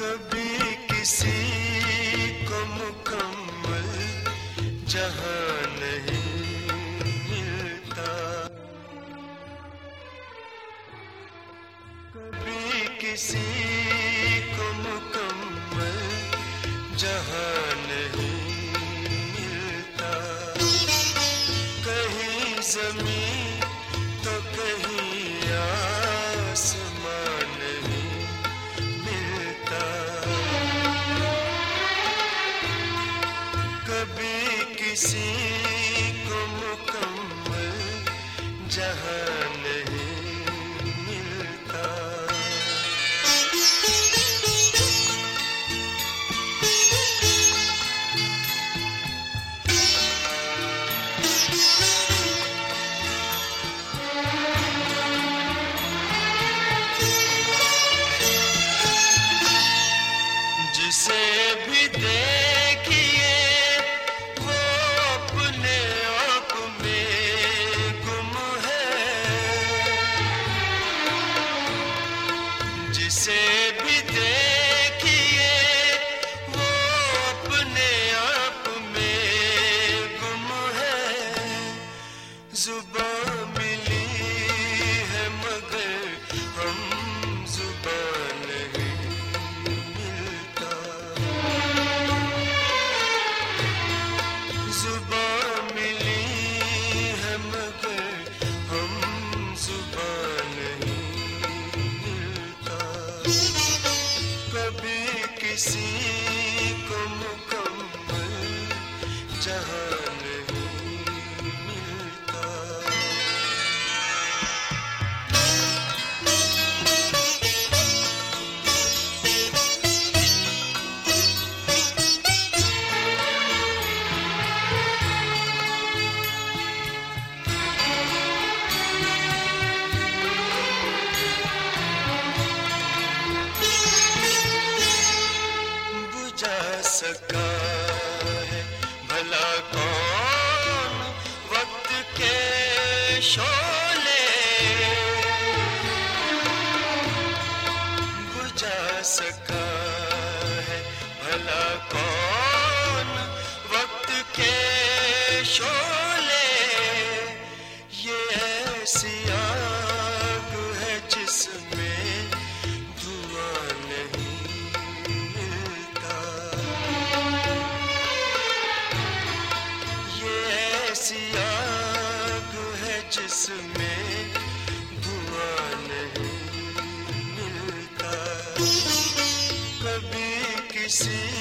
कभी किसी को मुकम्मल जहाँ नहीं मिलता। कभी किसी जहां किसी को मुकम्मल जहाँ शोले। बुझा सका है भला कौन वक्त के शोले? जिसमें धुआँ नहीं मिलता। कभी किसी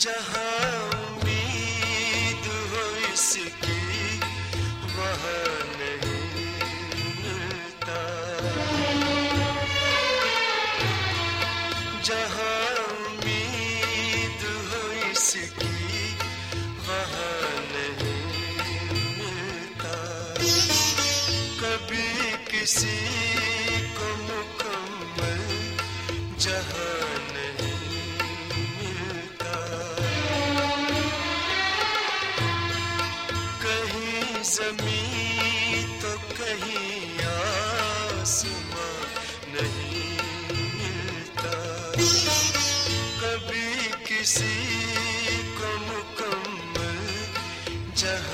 जहाँ उम्मीद हो इसकी, वहाँ नहीं मिलता। जहाँ उम्मीद हो इसकी, वहाँ नहीं मिलता। कभी किसी जमी तो कहीं आसमां नहीं मिलता। कभी किसी को मुकम्मल जहाँ